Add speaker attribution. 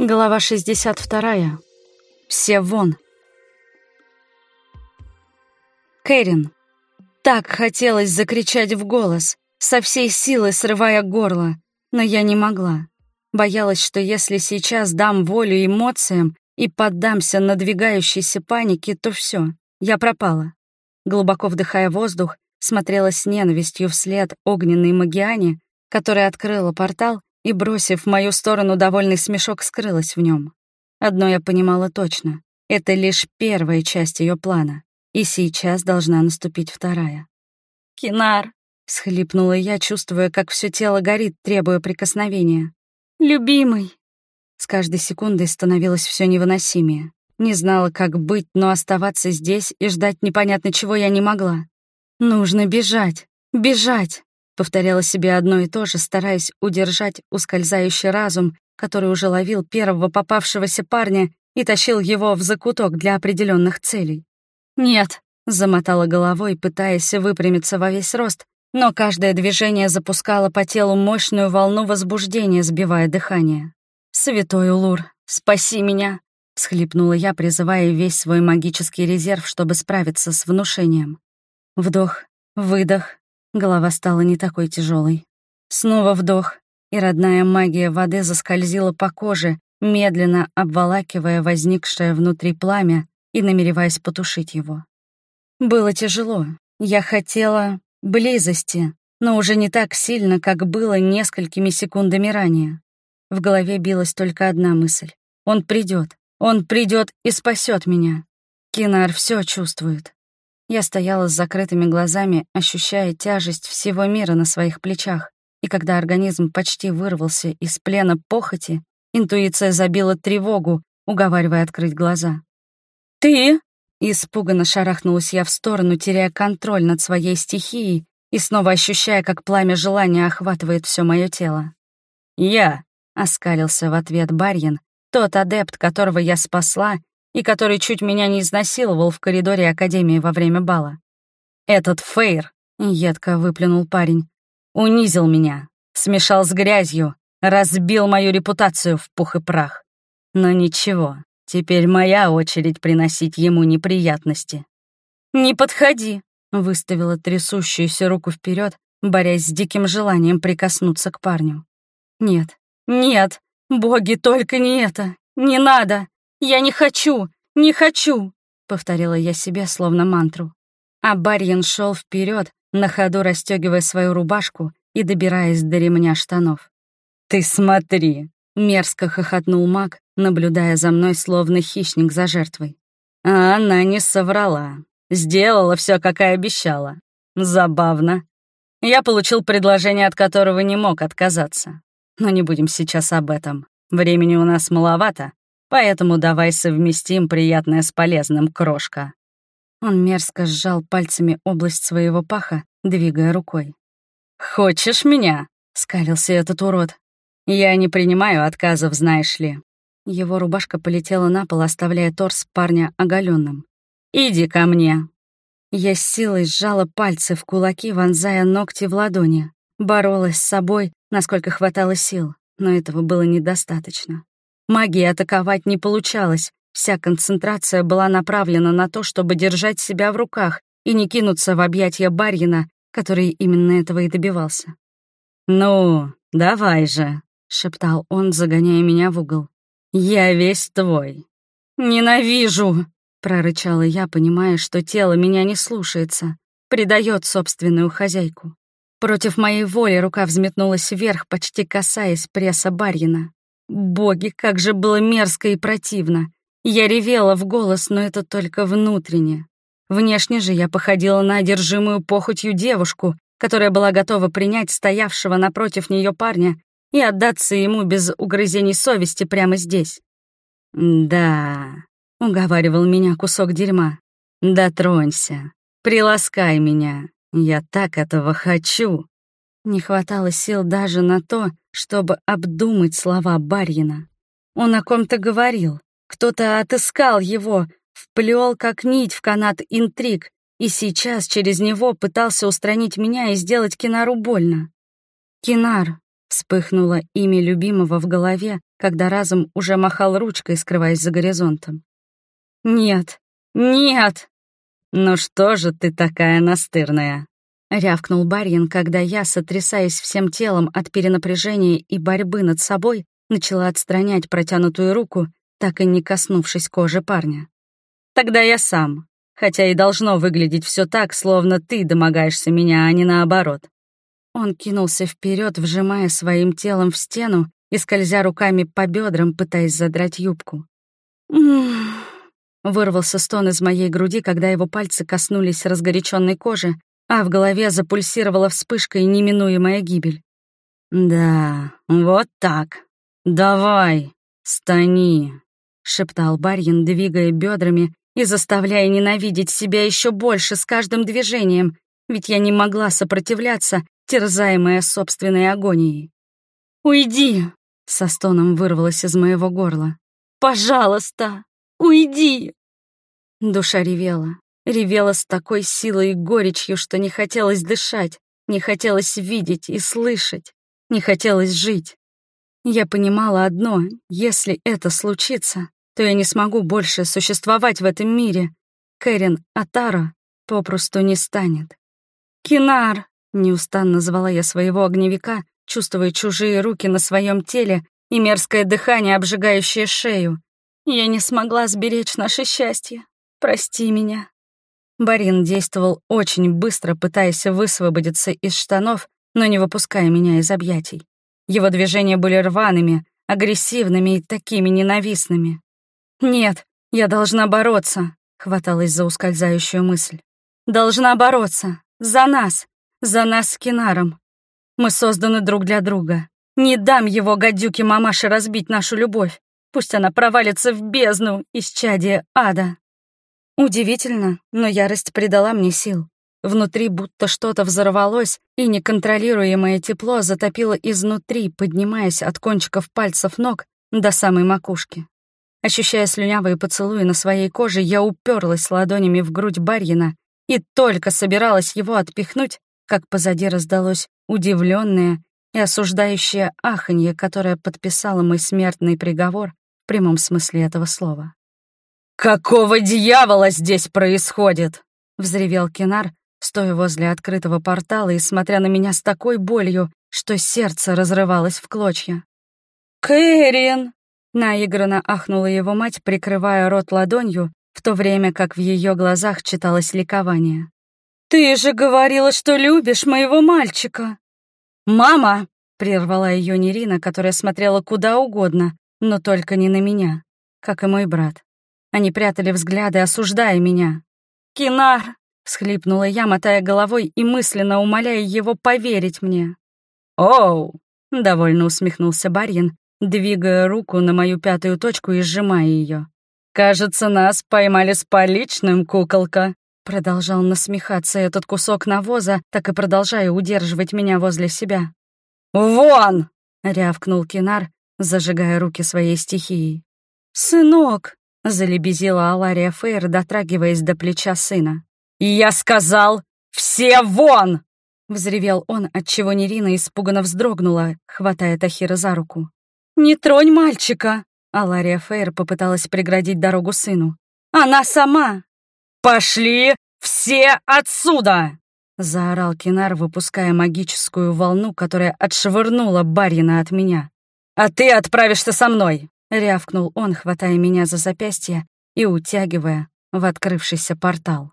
Speaker 1: Глава 62. Все вон. Кэрин. Так хотелось закричать в голос, со всей силы срывая горло, но я не могла. Боялась, что если сейчас дам волю эмоциям и поддамся надвигающейся панике, то все, я пропала. Глубоко вдыхая воздух, смотрела с ненавистью вслед огненной магиане, которая открыла портал и, бросив в мою сторону довольный смешок, скрылась в нем. Одно я понимала точно — это лишь первая часть ее плана, и сейчас должна наступить вторая. «Кинар!» — схлипнула я, чувствуя, как все тело горит, требуя прикосновения. «Любимый!» С каждой секундой становилось все невыносимее. Не знала, как быть, но оставаться здесь и ждать непонятно чего я не могла. «Нужно бежать! Бежать!» Повторяла себе одно и то же, стараясь удержать ускользающий разум, который уже ловил первого попавшегося парня и тащил его в закуток для определенных целей. «Нет», — замотала головой, пытаясь выпрямиться во весь рост, но каждое движение запускало по телу мощную волну возбуждения, сбивая дыхание. «Святой Улур, спаси меня!» — схлипнула я, призывая весь свой магический резерв, чтобы справиться с внушением. Вдох, выдох, Голова стала не такой тяжелой. Снова вдох, и родная магия воды заскользила по коже, медленно обволакивая возникшее внутри пламя и намереваясь потушить его. Было тяжело. Я хотела близости, но уже не так сильно, как было несколькими секундами ранее. В голове билась только одна мысль. Он придет, он придет и спасет меня. Кинар все чувствует. Я стояла с закрытыми глазами, ощущая тяжесть всего мира на своих плечах, и когда организм почти вырвался из плена похоти, интуиция забила тревогу, уговаривая открыть глаза. «Ты?» — испуганно шарахнулась я в сторону, теряя контроль над своей стихией и снова ощущая, как пламя желания охватывает все мое тело. «Я», — оскалился в ответ Барьин, тот адепт, которого я спасла и который чуть меня не изнасиловал в коридоре Академии во время бала. «Этот Фейр», — едко выплюнул парень, — «унизил меня, смешал с грязью, разбил мою репутацию в пух и прах. Но ничего, теперь моя очередь приносить ему неприятности». «Не подходи», — выставила трясущуюся руку вперед, борясь с диким желанием прикоснуться к парню. «Нет, нет, боги, только не это, не надо!» «Я не хочу! Не хочу!» — повторила я себе словно мантру. А Барьин шел вперед, на ходу расстегивая свою рубашку и добираясь до ремня штанов. «Ты смотри!» — мерзко хохотнул маг, наблюдая за мной словно хищник за жертвой. А она не соврала. Сделала все, как и обещала. Забавно. Я получил предложение, от которого не мог отказаться. Но не будем сейчас об этом. Времени у нас маловато, Поэтому давай совместим приятное с полезным, крошка». Он мерзко сжал пальцами область своего паха, двигая рукой. «Хочешь меня?» — скалился этот урод. «Я не принимаю отказов, знаешь ли». Его рубашка полетела на пол, оставляя торс парня оголенным. «Иди ко мне». Я с силой сжала пальцы в кулаки, вонзая ногти в ладони. Боролась с собой, насколько хватало сил, но этого было недостаточно. Магии атаковать не получалось. Вся концентрация была направлена на то, чтобы держать себя в руках и не кинуться в объятия Барьина, который именно этого и добивался. «Ну, давай же», — шептал он, загоняя меня в угол. «Я весь твой». «Ненавижу», — прорычала я, понимая, что тело меня не слушается, предает собственную хозяйку. Против моей воли рука взметнулась вверх, почти касаясь пресса Барьина. Боги, как же было мерзко и противно. Я ревела в голос, но это только внутренне. Внешне же я походила на одержимую похотью девушку, которая была готова принять стоявшего напротив нее парня и отдаться ему без угрызений совести прямо здесь. «Да», — уговаривал меня кусок дерьма, — «дотронься, приласкай меня, я так этого хочу». Не хватало сил даже на то, чтобы обдумать слова Барьина. Он о ком-то говорил, кто-то отыскал его, вплел как нить в канат интриг, и сейчас через него пытался устранить меня и сделать Кинару больно. «Кинар», — вспыхнуло имя любимого в голове, когда разум уже махал ручкой, скрываясь за горизонтом. «Нет, нет!» «Ну что же ты такая настырная?» — рявкнул Барьин, когда я, сотрясаясь всем телом от перенапряжения и борьбы над собой, начала отстранять протянутую руку, так и не коснувшись кожи парня. «Тогда я сам, хотя и должно выглядеть все так, словно ты домогаешься меня, а не наоборот». Он кинулся вперед, вжимая своим телом в стену и скользя руками по бедрам, пытаясь задрать юбку. Вырвался стон из моей груди, когда его пальцы коснулись разгоряченной кожи, а в голове запульсировала вспышка и неминуемая гибель. «Да, вот так. Давай, стани», — шептал Барьин, двигая бедрами и заставляя ненавидеть себя еще больше с каждым движением, ведь я не могла сопротивляться, терзаемая собственной агонией. «Уйди!» — со стоном вырвалось из моего горла. «Пожалуйста, уйди!» Душа ревела, ревела с такой силой и горечью, что не хотелось дышать, не хотелось видеть и слышать, не хотелось жить. Я понимала одно — если это случится, то я не смогу больше существовать в этом мире. Кэрин Атара попросту не станет. «Кинар!» — неустанно звала я своего огневика, чувствуя чужие руки на своем теле и мерзкое дыхание, обжигающее шею. Я не смогла сберечь наше счастье. Прости меня. Барин действовал очень быстро, пытаясь высвободиться из штанов, но не выпуская меня из объятий. Его движения были рваными, агрессивными и такими ненавистными. «Нет, я должна бороться», — хваталась за ускользающую мысль. «Должна бороться. За нас. За нас с Кинаром. Мы созданы друг для друга. Не дам его гадюке мамаше разбить нашу любовь. Пусть она провалится в бездну, исчадие ада». Удивительно, но ярость придала мне сил. Внутри будто что-то взорвалось, и неконтролируемое тепло затопило изнутри, поднимаясь от кончиков пальцев ног до самой макушки. Ощущая слюнявые поцелуи на своей коже, я уперлась ладонями в грудь Барьина и только собиралась его отпихнуть, как позади раздалось удивленное и осуждающее аханье, которое подписало мой смертный приговор в прямом смысле этого слова. «Какого дьявола здесь происходит?» — взревел Кинар, стоя возле открытого портала и смотря на меня с такой болью, что сердце разрывалось в клочья. «Кэрин!» — наигранно ахнула его мать, прикрывая рот ладонью, в то время как в ее глазах читалось ликование. «Ты же говорила, что любишь моего мальчика!» «Мама!» — прервала ее Нерина, которая смотрела куда угодно, но только не на меня, как и мой брат. Они прятали взгляды, осуждая меня. «Кинар!» — всхлипнула я, мотая головой и мысленно умоляя его поверить мне. «Оу!» — довольно усмехнулся Барьин, двигая руку на мою пятую точку и сжимая ее. «Кажется, нас поймали с поличным, куколка!» Продолжал насмехаться этот кусок навоза, так и продолжая удерживать меня возле себя. «Вон!» — рявкнул Кинар, зажигая руки своей стихией. «Сынок!» — залебезила Алария Фейр, дотрагиваясь до плеча сына. «Я сказал, все вон!» — взревел он, отчего Нерина испуганно вздрогнула, хватая Тахира за руку. «Не тронь мальчика!» — Алария Фейр попыталась преградить дорогу сыну. «Она сама!» «Пошли все отсюда!» — заорал Кинар, выпуская магическую волну, которая отшвырнула Барина от меня. «А ты отправишься со мной!» — рявкнул он, хватая меня за запястье и утягивая в открывшийся портал.